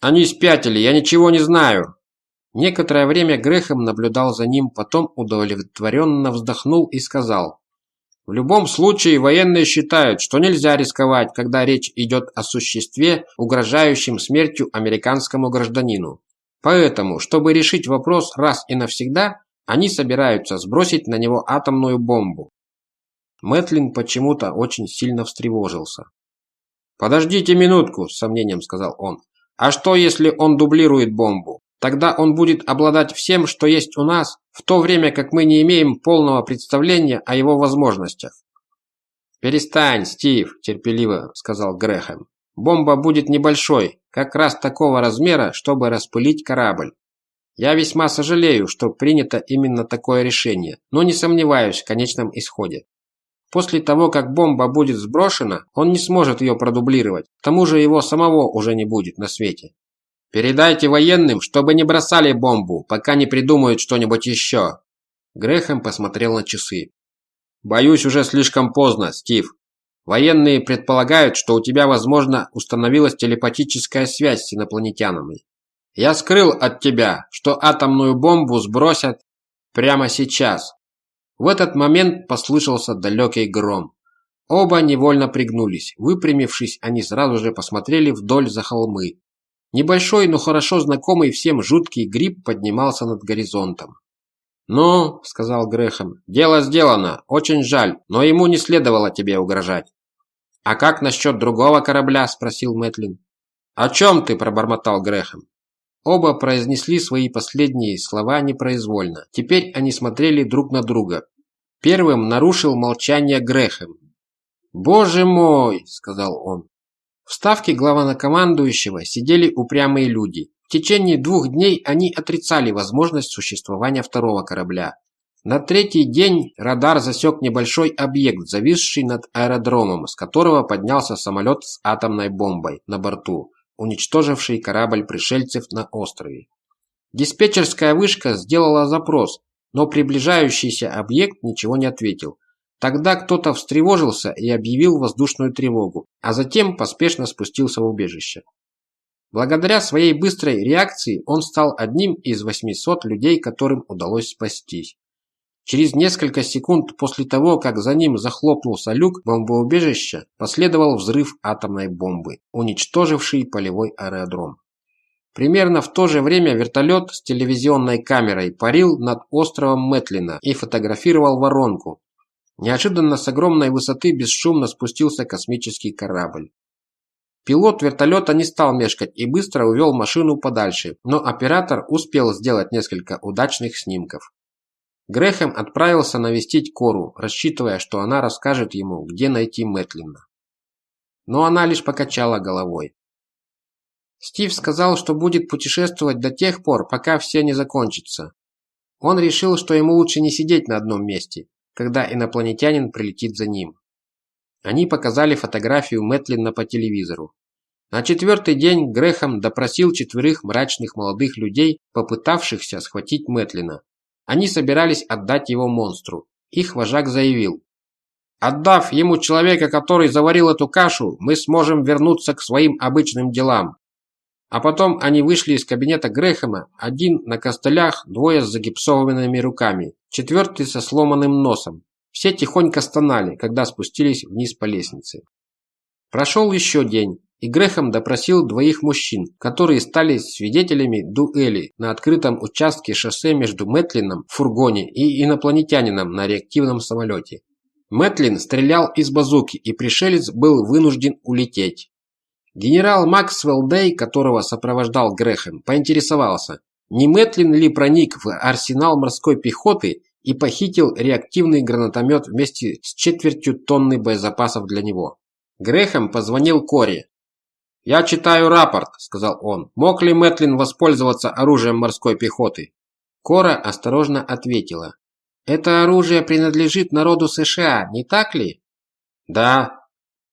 Они спятили, я ничего не знаю. Некоторое время Грехом наблюдал за ним, потом удовлетворенно вздохнул и сказал. В любом случае, военные считают, что нельзя рисковать, когда речь идет о существе, угрожающем смертью американскому гражданину. Поэтому, чтобы решить вопрос раз и навсегда, они собираются сбросить на него атомную бомбу. Мэтлин почему-то очень сильно встревожился. «Подождите минутку», – с сомнением сказал он. «А что, если он дублирует бомбу? Тогда он будет обладать всем, что есть у нас, в то время как мы не имеем полного представления о его возможностях. «Перестань, Стив», – терпеливо сказал Грэхэм. «Бомба будет небольшой, как раз такого размера, чтобы распылить корабль. Я весьма сожалею, что принято именно такое решение, но не сомневаюсь в конечном исходе. После того, как бомба будет сброшена, он не сможет ее продублировать, к тому же его самого уже не будет на свете. «Передайте военным, чтобы не бросали бомбу, пока не придумают что-нибудь еще». Грехом посмотрел на часы. «Боюсь, уже слишком поздно, Стив. Военные предполагают, что у тебя, возможно, установилась телепатическая связь с инопланетянами. Я скрыл от тебя, что атомную бомбу сбросят прямо сейчас. В этот момент послышался далекий гром. Оба невольно пригнулись. Выпрямившись, они сразу же посмотрели вдоль за холмы. Небольшой, но хорошо знакомый всем жуткий гриб поднимался над горизонтом. «Ну», — сказал Грехом, — «дело сделано. Очень жаль, но ему не следовало тебе угрожать». «А как насчет другого корабля?» – спросил Мэтлин. «О чем ты?» – пробормотал Грехом. Оба произнесли свои последние слова непроизвольно. Теперь они смотрели друг на друга. Первым нарушил молчание Грехом. «Боже мой!» – сказал он. В ставке главнокомандующего сидели упрямые люди. В течение двух дней они отрицали возможность существования второго корабля. На третий день радар засек небольшой объект, зависший над аэродромом, с которого поднялся самолет с атомной бомбой на борту, уничтоживший корабль пришельцев на острове. Диспетчерская вышка сделала запрос, но приближающийся объект ничего не ответил. Тогда кто-то встревожился и объявил воздушную тревогу, а затем поспешно спустился в убежище. Благодаря своей быстрой реакции он стал одним из 800 людей, которым удалось спастись. Через несколько секунд после того, как за ним захлопнулся люк бомбоубежища, последовал взрыв атомной бомбы, уничтоживший полевой аэродром. Примерно в то же время вертолет с телевизионной камерой парил над островом Мэтлина и фотографировал воронку. Неожиданно с огромной высоты бесшумно спустился космический корабль. Пилот вертолета не стал мешкать и быстро увел машину подальше, но оператор успел сделать несколько удачных снимков. Грэхэм отправился навестить Кору, рассчитывая, что она расскажет ему, где найти Мэтлина. Но она лишь покачала головой. Стив сказал, что будет путешествовать до тех пор, пока все не закончится. Он решил, что ему лучше не сидеть на одном месте, когда инопланетянин прилетит за ним. Они показали фотографию Мэтлина по телевизору. На четвертый день Грэхэм допросил четверых мрачных молодых людей, попытавшихся схватить Мэтлина, они собирались отдать его монстру. Их вожак заявил. «Отдав ему человека, который заварил эту кашу, мы сможем вернуться к своим обычным делам». А потом они вышли из кабинета Грэхэма, один на костылях, двое с загипсованными руками, четвертый со сломанным носом. Все тихонько стонали, когда спустились вниз по лестнице. Прошел еще день и Грехом допросил двоих мужчин, которые стали свидетелями дуэли на открытом участке шоссе между Мэтлином в фургоне и инопланетянином на реактивном самолете. Мэтлин стрелял из базуки, и пришелец был вынужден улететь. Генерал Максвелл Дэй, которого сопровождал Грехем, поинтересовался, не Мэтлин ли проник в арсенал морской пехоты и похитил реактивный гранатомет вместе с четвертью тонны боезапасов для него. Грехем позвонил Коре, «Я читаю рапорт», — сказал он. «Мог ли Мэтлин воспользоваться оружием морской пехоты?» Кора осторожно ответила. «Это оружие принадлежит народу США, не так ли?» «Да».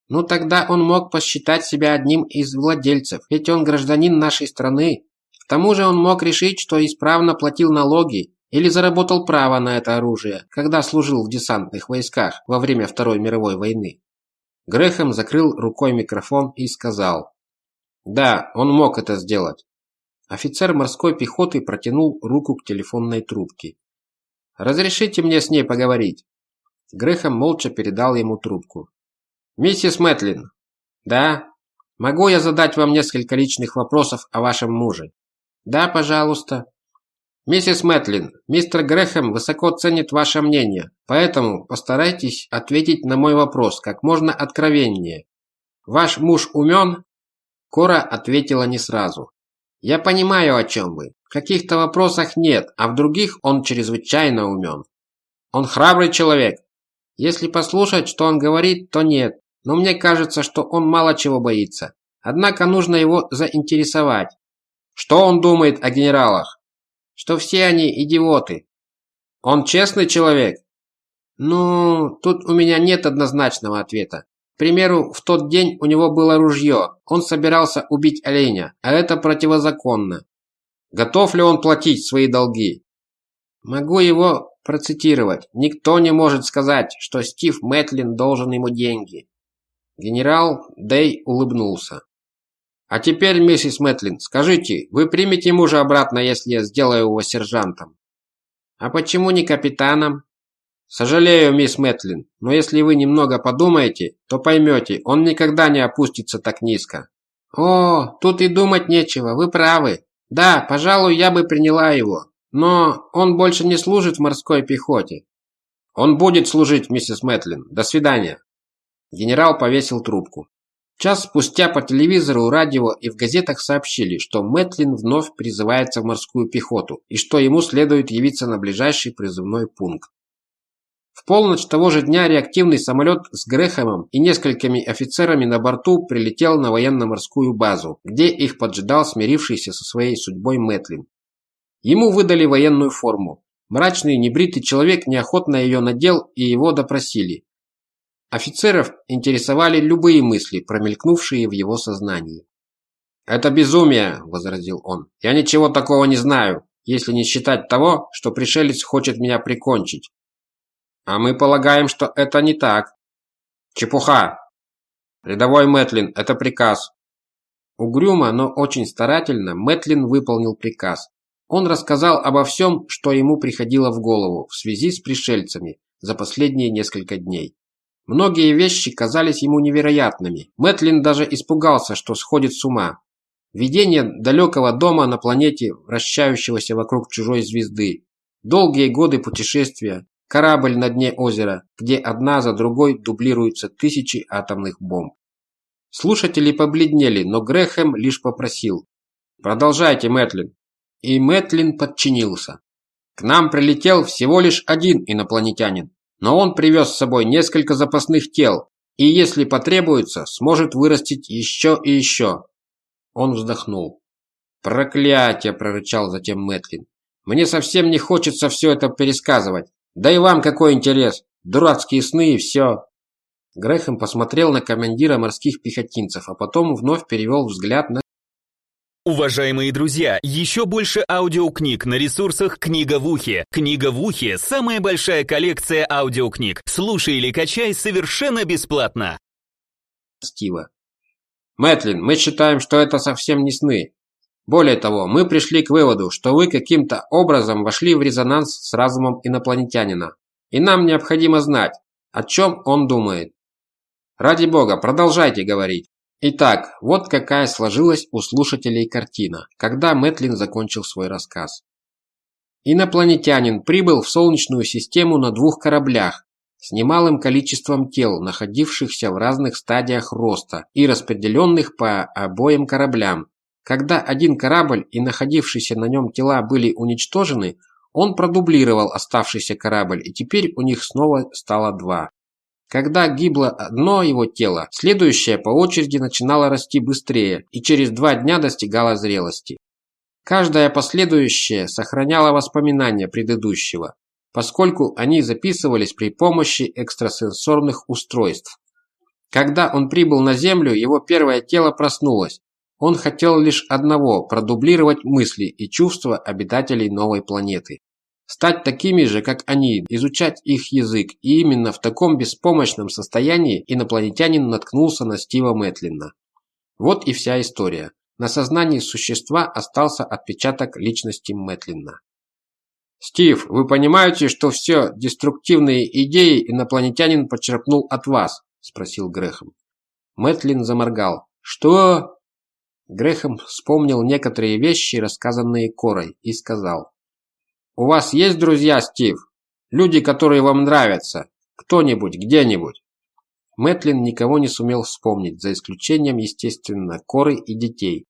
«Ну тогда он мог посчитать себя одним из владельцев, ведь он гражданин нашей страны. К тому же он мог решить, что исправно платил налоги или заработал право на это оружие, когда служил в десантных войсках во время Второй мировой войны». Грехом закрыл рукой микрофон и сказал. Да, он мог это сделать. Офицер морской пехоты протянул руку к телефонной трубке. «Разрешите мне с ней поговорить?» Грехом молча передал ему трубку. «Миссис Мэтлин». «Да?» «Могу я задать вам несколько личных вопросов о вашем муже?» «Да, пожалуйста». «Миссис Мэтлин, мистер Грэхэм высоко ценит ваше мнение, поэтому постарайтесь ответить на мой вопрос как можно откровеннее. Ваш муж умен?» Кора ответила не сразу. «Я понимаю, о чем вы. В каких-то вопросах нет, а в других он чрезвычайно умен. Он храбрый человек. Если послушать, что он говорит, то нет. Но мне кажется, что он мало чего боится. Однако нужно его заинтересовать. Что он думает о генералах? Что все они идиоты. Он честный человек? Ну, тут у меня нет однозначного ответа. К примеру, в тот день у него было ружье. Он собирался убить оленя, а это противозаконно. Готов ли он платить свои долги? Могу его процитировать. Никто не может сказать, что Стив Мэтлин должен ему деньги. Генерал Дэй улыбнулся. А теперь, миссис Мэтлин, скажите, вы примете мужа обратно, если я сделаю его сержантом? А почему не капитаном? Сожалею, мисс Мэтлин, но если вы немного подумаете, то поймете, он никогда не опустится так низко. О, тут и думать нечего, вы правы. Да, пожалуй, я бы приняла его. Но он больше не служит в морской пехоте. Он будет служить, миссис Мэтлин. До свидания. Генерал повесил трубку. Час спустя по телевизору, радио и в газетах сообщили, что Мэтлин вновь призывается в морскую пехоту и что ему следует явиться на ближайший призывной пункт. В полночь того же дня реактивный самолет с Грехемом и несколькими офицерами на борту прилетел на военно-морскую базу, где их поджидал смирившийся со своей судьбой Мэтлин. Ему выдали военную форму. Мрачный, небритый человек неохотно ее надел и его допросили. Офицеров интересовали любые мысли, промелькнувшие в его сознании. «Это безумие», – возразил он. «Я ничего такого не знаю, если не считать того, что пришелец хочет меня прикончить. А мы полагаем, что это не так». «Чепуха!» «Рядовой Мэтлин, это приказ». Угрюмо, но очень старательно Мэтлин выполнил приказ. Он рассказал обо всем, что ему приходило в голову в связи с пришельцами за последние несколько дней. Многие вещи казались ему невероятными. Мэтлин даже испугался, что сходит с ума. Видение далекого дома на планете, вращающегося вокруг чужой звезды. Долгие годы путешествия. Корабль на дне озера, где одна за другой дублируются тысячи атомных бомб. Слушатели побледнели, но Грэхэм лишь попросил. «Продолжайте, Мэтлин и Мэтлин подчинился. К нам прилетел всего лишь один инопланетянин, но он привез с собой несколько запасных тел, и если потребуется, сможет вырастить еще и еще. Он вздохнул. «Проклятие!» – прорычал затем Мэтлин. «Мне совсем не хочется все это пересказывать. Да и вам какой интерес? Дурацкие сны и все!» Грэхэм посмотрел на командира морских пехотинцев, а потом вновь перевел взгляд на Уважаемые друзья, еще больше аудиокниг на ресурсах «Книга в ухе». «Книга в ухе» — самая большая коллекция аудиокниг. Слушай или качай совершенно бесплатно. Стива. Мэтлин, мы считаем, что это совсем не сны. Более того, мы пришли к выводу, что вы каким-то образом вошли в резонанс с разумом инопланетянина. И нам необходимо знать, о чем он думает. Ради бога, продолжайте говорить. Итак, вот какая сложилась у слушателей картина, когда Мэтлин закончил свой рассказ. Инопланетянин прибыл в Солнечную систему на двух кораблях с немалым количеством тел, находившихся в разных стадиях роста и распределенных по обоим кораблям. Когда один корабль и находившиеся на нем тела были уничтожены, он продублировал оставшийся корабль, и теперь у них снова стало два. Когда гибло одно его тело, следующее по очереди начинало расти быстрее и через два дня достигало зрелости. Каждое последующее сохраняло воспоминания предыдущего, поскольку они записывались при помощи экстрасенсорных устройств. Когда он прибыл на Землю, его первое тело проснулось. Он хотел лишь одного – продублировать мысли и чувства обитателей новой планеты. Стать такими же, как они, изучать их язык, и именно в таком беспомощном состоянии инопланетянин наткнулся на Стива Мэтлина. Вот и вся история. На сознании существа остался отпечаток личности Мэтлина. «Стив, вы понимаете, что все деструктивные идеи инопланетянин почерпнул от вас?» – спросил Грехом. Мэтлин заморгал. «Что?» Грехом вспомнил некоторые вещи, рассказанные Корой, и сказал. У вас есть друзья, Стив? Люди, которые вам нравятся? Кто-нибудь, где-нибудь?» Мэтлин никого не сумел вспомнить, за исключением, естественно, Коры и детей.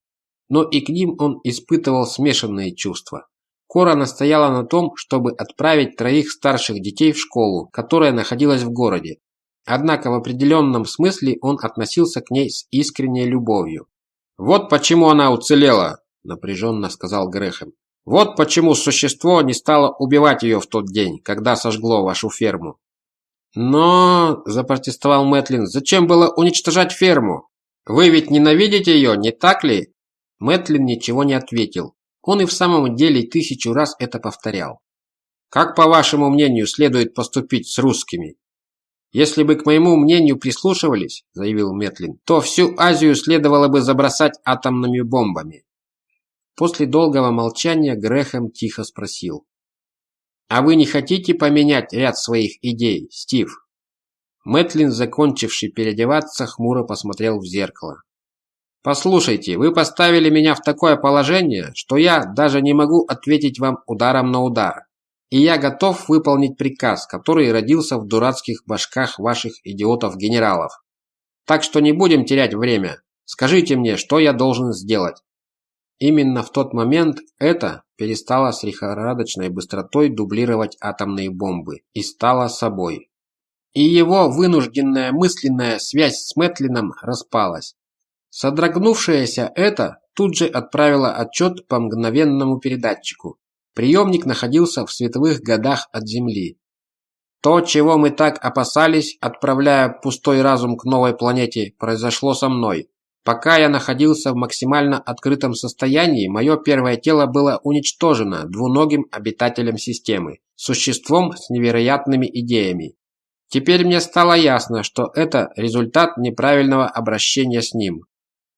Но и к ним он испытывал смешанные чувства. Кора настояла на том, чтобы отправить троих старших детей в школу, которая находилась в городе. Однако в определенном смысле он относился к ней с искренней любовью. «Вот почему она уцелела», – напряженно сказал Грехем. Вот почему существо не стало убивать ее в тот день, когда сожгло вашу ферму. Но, запротестовал Мэтлин, зачем было уничтожать ферму? Вы ведь ненавидите ее, не так ли? Мэтлин ничего не ответил. Он и в самом деле тысячу раз это повторял. Как, по вашему мнению, следует поступить с русскими? Если бы к моему мнению прислушивались, заявил Метлин, то всю Азию следовало бы забросать атомными бомбами. После долгого молчания Грэхэм тихо спросил. «А вы не хотите поменять ряд своих идей, Стив?» Мэтлин, закончивший переодеваться, хмуро посмотрел в зеркало. «Послушайте, вы поставили меня в такое положение, что я даже не могу ответить вам ударом на удар. И я готов выполнить приказ, который родился в дурацких башках ваших идиотов-генералов. Так что не будем терять время. Скажите мне, что я должен сделать?» Именно в тот момент это перестало с лихорадочной быстротой дублировать атомные бомбы и стало собой. И его вынужденная мысленная связь с Мэтлином распалась. Содрогнувшаяся это тут же отправила отчет по мгновенному передатчику. Приемник находился в световых годах от Земли. То, чего мы так опасались, отправляя пустой разум к новой планете, произошло со мной. Пока я находился в максимально открытом состоянии, мое первое тело было уничтожено двуногим обитателем системы, существом с невероятными идеями. Теперь мне стало ясно, что это результат неправильного обращения с ним.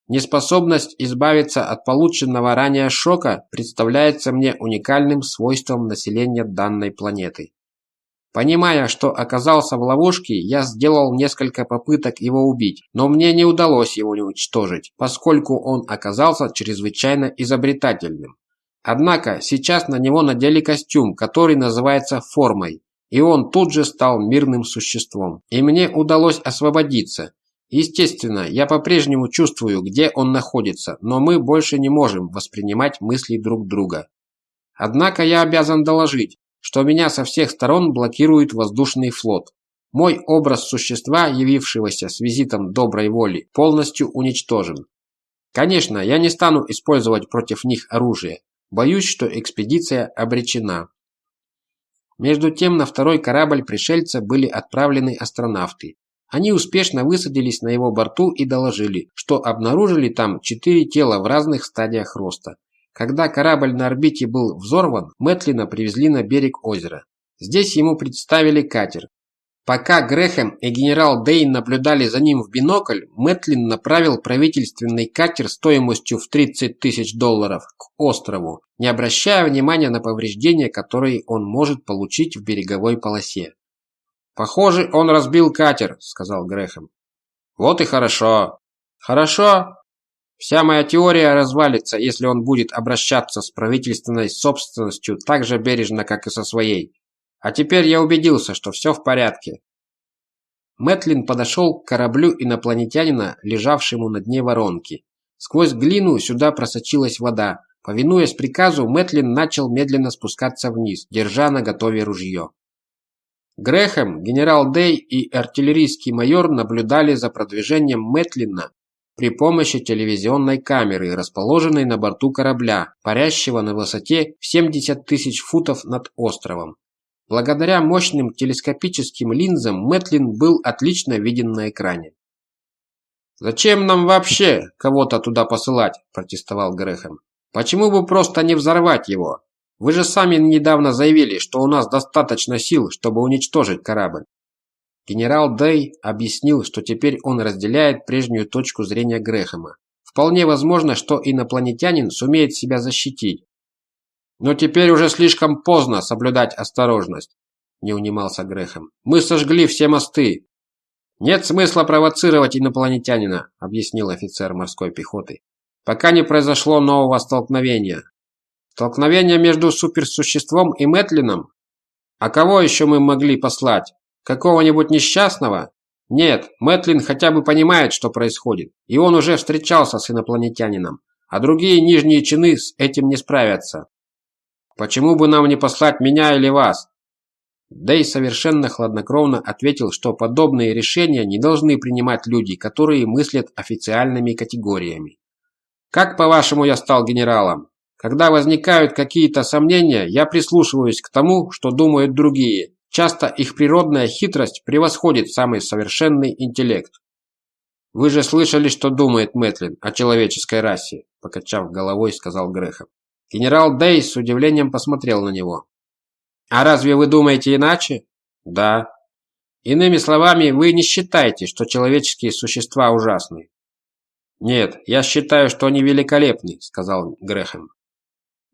Неспособность избавиться от полученного ранее шока представляется мне уникальным свойством населения данной планеты. Понимая, что оказался в ловушке, я сделал несколько попыток его убить, но мне не удалось его уничтожить, поскольку он оказался чрезвычайно изобретательным. Однако сейчас на него надели костюм, который называется формой, и он тут же стал мирным существом. И мне удалось освободиться. Естественно, я по-прежнему чувствую, где он находится, но мы больше не можем воспринимать мысли друг друга. Однако я обязан доложить, что меня со всех сторон блокирует воздушный флот. Мой образ существа, явившегося с визитом доброй воли, полностью уничтожен. Конечно, я не стану использовать против них оружие. Боюсь, что экспедиция обречена. Между тем на второй корабль пришельца были отправлены астронавты. Они успешно высадились на его борту и доложили, что обнаружили там четыре тела в разных стадиях роста. Когда корабль на орбите был взорван, Мэтлина привезли на берег озера. Здесь ему представили катер. Пока Грэхэм и генерал Дейн наблюдали за ним в бинокль, Мэтлин направил правительственный катер стоимостью в 30 тысяч долларов к острову, не обращая внимания на повреждения, которые он может получить в береговой полосе. «Похоже, он разбил катер», — сказал Грэхэм. «Вот и хорошо». «Хорошо? Вся моя теория развалится, если он будет обращаться с правительственной собственностью так же бережно, как и со своей. А теперь я убедился, что все в порядке. Мэтлин подошел к кораблю инопланетянина, лежавшему на дне воронки. Сквозь глину сюда просочилась вода. Повинуясь приказу, Мэтлин начал медленно спускаться вниз, держа на готове ружье. Грэхэм, генерал Дэй и артиллерийский майор наблюдали за продвижением Мэтлина при помощи телевизионной камеры, расположенной на борту корабля, парящего на высоте в 70 тысяч футов над островом. Благодаря мощным телескопическим линзам Мэтлин был отлично виден на экране. «Зачем нам вообще кого-то туда посылать?» – протестовал Грэхэм. «Почему бы просто не взорвать его? Вы же сами недавно заявили, что у нас достаточно сил, чтобы уничтожить корабль. Генерал Дэй объяснил, что теперь он разделяет прежнюю точку зрения Грэхэма. Вполне возможно, что инопланетянин сумеет себя защитить. Но теперь уже слишком поздно соблюдать осторожность, не унимался Грэхэм. Мы сожгли все мосты. Нет смысла провоцировать инопланетянина, объяснил офицер морской пехоты. Пока не произошло нового столкновения. Столкновение между суперсуществом и Мэтлином? А кого еще мы могли послать? Какого-нибудь несчастного? Нет, Мэтлин хотя бы понимает, что происходит, и он уже встречался с инопланетянином, а другие нижние чины с этим не справятся. Почему бы нам не послать меня или вас? Дэй совершенно хладнокровно ответил, что подобные решения не должны принимать люди, которые мыслят официальными категориями. Как, по-вашему, я стал генералом? Когда возникают какие-то сомнения, я прислушиваюсь к тому, что думают другие, Часто их природная хитрость превосходит самый совершенный интеллект. «Вы же слышали, что думает Мэтлин о человеческой расе», покачав головой, сказал Грехом. Генерал Дэй с удивлением посмотрел на него. «А разве вы думаете иначе?» «Да». Иными словами, вы не считаете, что человеческие существа ужасны? Нет, я считаю, что они великолепны, сказал Грэхэм.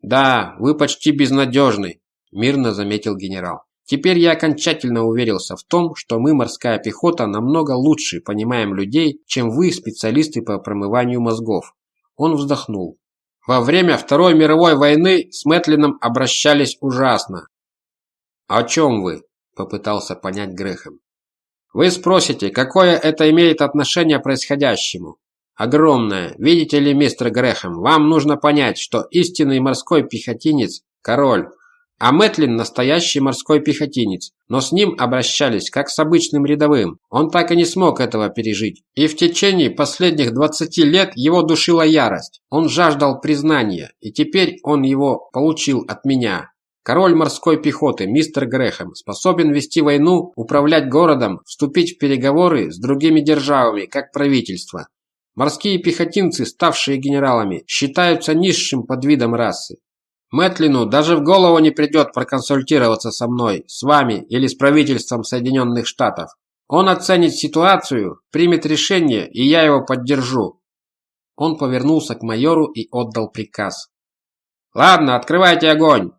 Да, вы почти безнадежны, мирно заметил генерал. Теперь я окончательно уверился в том, что мы, морская пехота, намного лучше понимаем людей, чем вы, специалисты по промыванию мозгов. Он вздохнул. Во время Второй мировой войны с Мэтлином обращались ужасно. «О чем вы?» – попытался понять Грехом. «Вы спросите, какое это имеет отношение к происходящему? Огромное. Видите ли, мистер Грехом, вам нужно понять, что истинный морской пехотинец – король, а Мэтлин – настоящий морской пехотинец, но с ним обращались как с обычным рядовым. Он так и не смог этого пережить. И в течение последних 20 лет его душила ярость. Он жаждал признания, и теперь он его получил от меня. Король морской пехоты, мистер Грэхэм, способен вести войну, управлять городом, вступить в переговоры с другими державами, как правительство. Морские пехотинцы, ставшие генералами, считаются низшим подвидом расы. Мэтлину даже в голову не придет проконсультироваться со мной, с вами или с правительством Соединенных Штатов. Он оценит ситуацию, примет решение, и я его поддержу. Он повернулся к майору и отдал приказ. «Ладно, открывайте огонь!»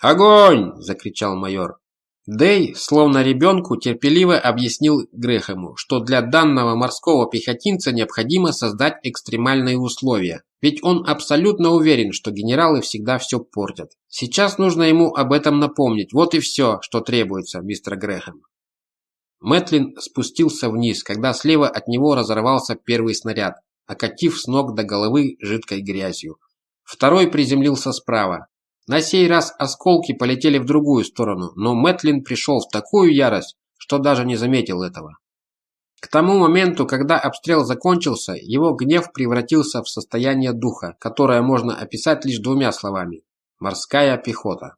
«Огонь!» – закричал майор. Дэй, словно ребенку, терпеливо объяснил Грехему, что для данного морского пехотинца необходимо создать экстремальные условия, ведь он абсолютно уверен, что генералы всегда все портят. Сейчас нужно ему об этом напомнить, вот и все, что требуется, мистер Грэхэм. Мэтлин спустился вниз, когда слева от него разорвался первый снаряд, окатив с ног до головы жидкой грязью. Второй приземлился справа. На сей раз осколки полетели в другую сторону, но Мэтлин пришел в такую ярость, что даже не заметил этого. К тому моменту, когда обстрел закончился, его гнев превратился в состояние духа, которое можно описать лишь двумя словами – морская пехота.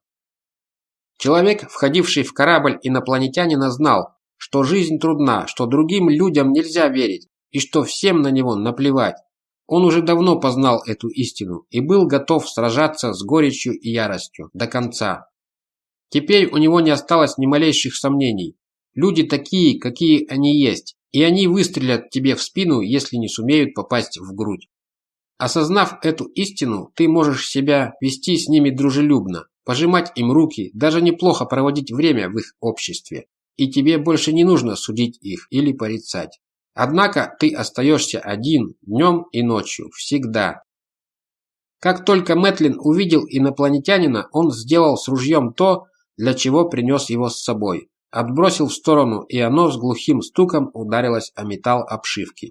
Человек, входивший в корабль инопланетянина, знал, что жизнь трудна, что другим людям нельзя верить и что всем на него наплевать. Он уже давно познал эту истину и был готов сражаться с горечью и яростью до конца. Теперь у него не осталось ни малейших сомнений. Люди такие, какие они есть, и они выстрелят тебе в спину, если не сумеют попасть в грудь. Осознав эту истину, ты можешь себя вести с ними дружелюбно, пожимать им руки, даже неплохо проводить время в их обществе, и тебе больше не нужно судить их или порицать. Однако ты остаешься один днем и ночью, всегда. Как только Мэтлин увидел инопланетянина, он сделал с ружьем то, для чего принес его с собой. Отбросил в сторону, и оно с глухим стуком ударилось о металл обшивки.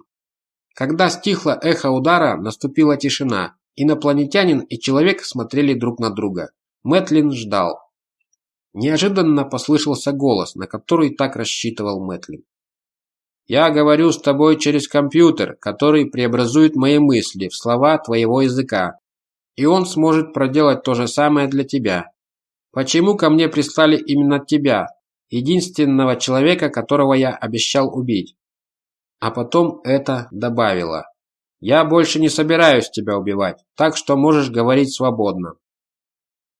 Когда стихло эхо удара, наступила тишина. Инопланетянин и человек смотрели друг на друга. Мэтлин ждал. Неожиданно послышался голос, на который так рассчитывал Мэтлин. Я говорю с тобой через компьютер, который преобразует мои мысли в слова твоего языка. И он сможет проделать то же самое для тебя. Почему ко мне прислали именно тебя, единственного человека, которого я обещал убить? А потом это добавила. Я больше не собираюсь тебя убивать, так что можешь говорить свободно.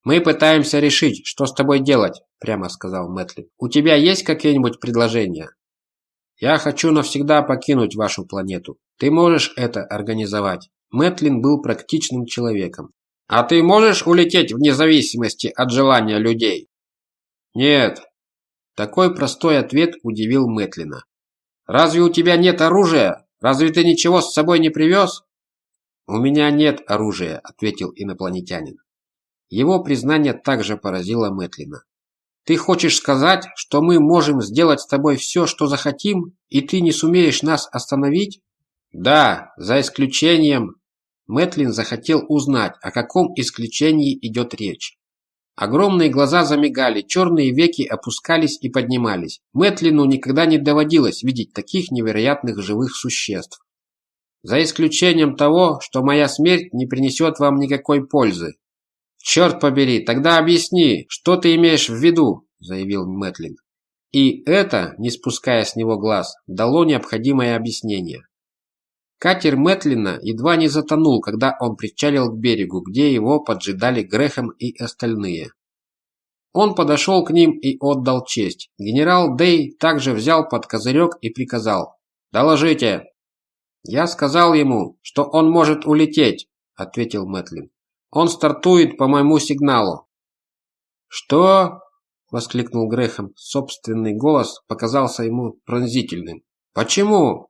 Мы пытаемся решить, что с тобой делать, прямо сказал Мэтли. У тебя есть какие-нибудь предложения? Я хочу навсегда покинуть вашу планету. Ты можешь это организовать. Мэтлин был практичным человеком. А ты можешь улететь вне зависимости от желания людей? Нет. Такой простой ответ удивил Мэтлина. Разве у тебя нет оружия? Разве ты ничего с собой не привез? У меня нет оружия, ответил инопланетянин. Его признание также поразило Мэтлина. Ты хочешь сказать, что мы можем сделать с тобой все, что захотим, и ты не сумеешь нас остановить? Да, за исключением... Мэтлин захотел узнать, о каком исключении идет речь. Огромные глаза замигали, черные веки опускались и поднимались. Мэтлину никогда не доводилось видеть таких невероятных живых существ. За исключением того, что моя смерть не принесет вам никакой пользы. «Черт побери, тогда объясни, что ты имеешь в виду?» – заявил Мэтлин. И это, не спуская с него глаз, дало необходимое объяснение. Катер Мэтлина едва не затонул, когда он причалил к берегу, где его поджидали Грехом и остальные. Он подошел к ним и отдал честь. Генерал Дэй также взял под козырек и приказал «Доложите!» «Я сказал ему, что он может улететь», — ответил Мэтлин. «Он стартует по моему сигналу». «Что?» — воскликнул Грехом. Собственный голос показался ему пронзительным. «Почему?»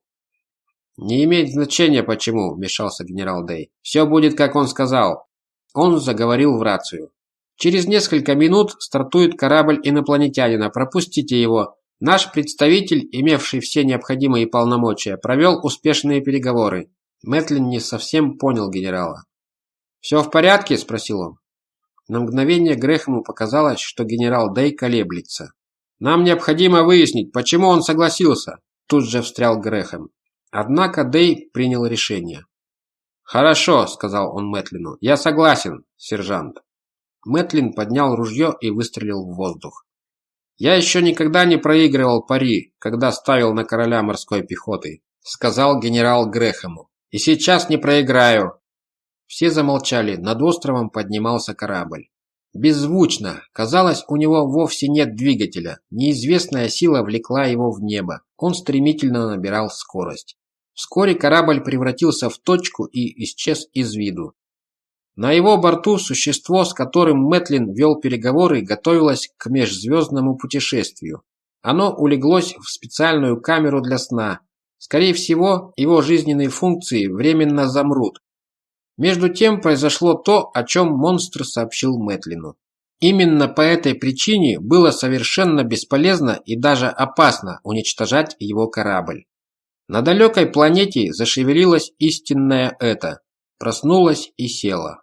«Не имеет значения, почему», — вмешался генерал Дэй. «Все будет, как он сказал». Он заговорил в рацию. «Через несколько минут стартует корабль инопланетянина. Пропустите его. Наш представитель, имевший все необходимые полномочия, провел успешные переговоры. Мэтлин не совсем понял генерала. «Все в порядке?» – спросил он. На мгновение Грэхэму показалось, что генерал Дэй колеблется. «Нам необходимо выяснить, почему он согласился», – тут же встрял Грэхэм. Однако Дэй принял решение. «Хорошо», – сказал он Мэтлину. «Я согласен, сержант». Мэтлин поднял ружье и выстрелил в воздух. «Я еще никогда не проигрывал пари, когда ставил на короля морской пехоты», сказал генерал Грехему. «И сейчас не проиграю». Все замолчали, над островом поднимался корабль. Беззвучно, казалось, у него вовсе нет двигателя. Неизвестная сила влекла его в небо. Он стремительно набирал скорость. Вскоре корабль превратился в точку и исчез из виду. На его борту существо, с которым Мэтлин вел переговоры, готовилось к межзвездному путешествию. Оно улеглось в специальную камеру для сна. Скорее всего, его жизненные функции временно замрут. Между тем произошло то, о чем монстр сообщил Мэтлину. Именно по этой причине было совершенно бесполезно и даже опасно уничтожать его корабль. На далекой планете зашевелилось истинное это, проснулось и село.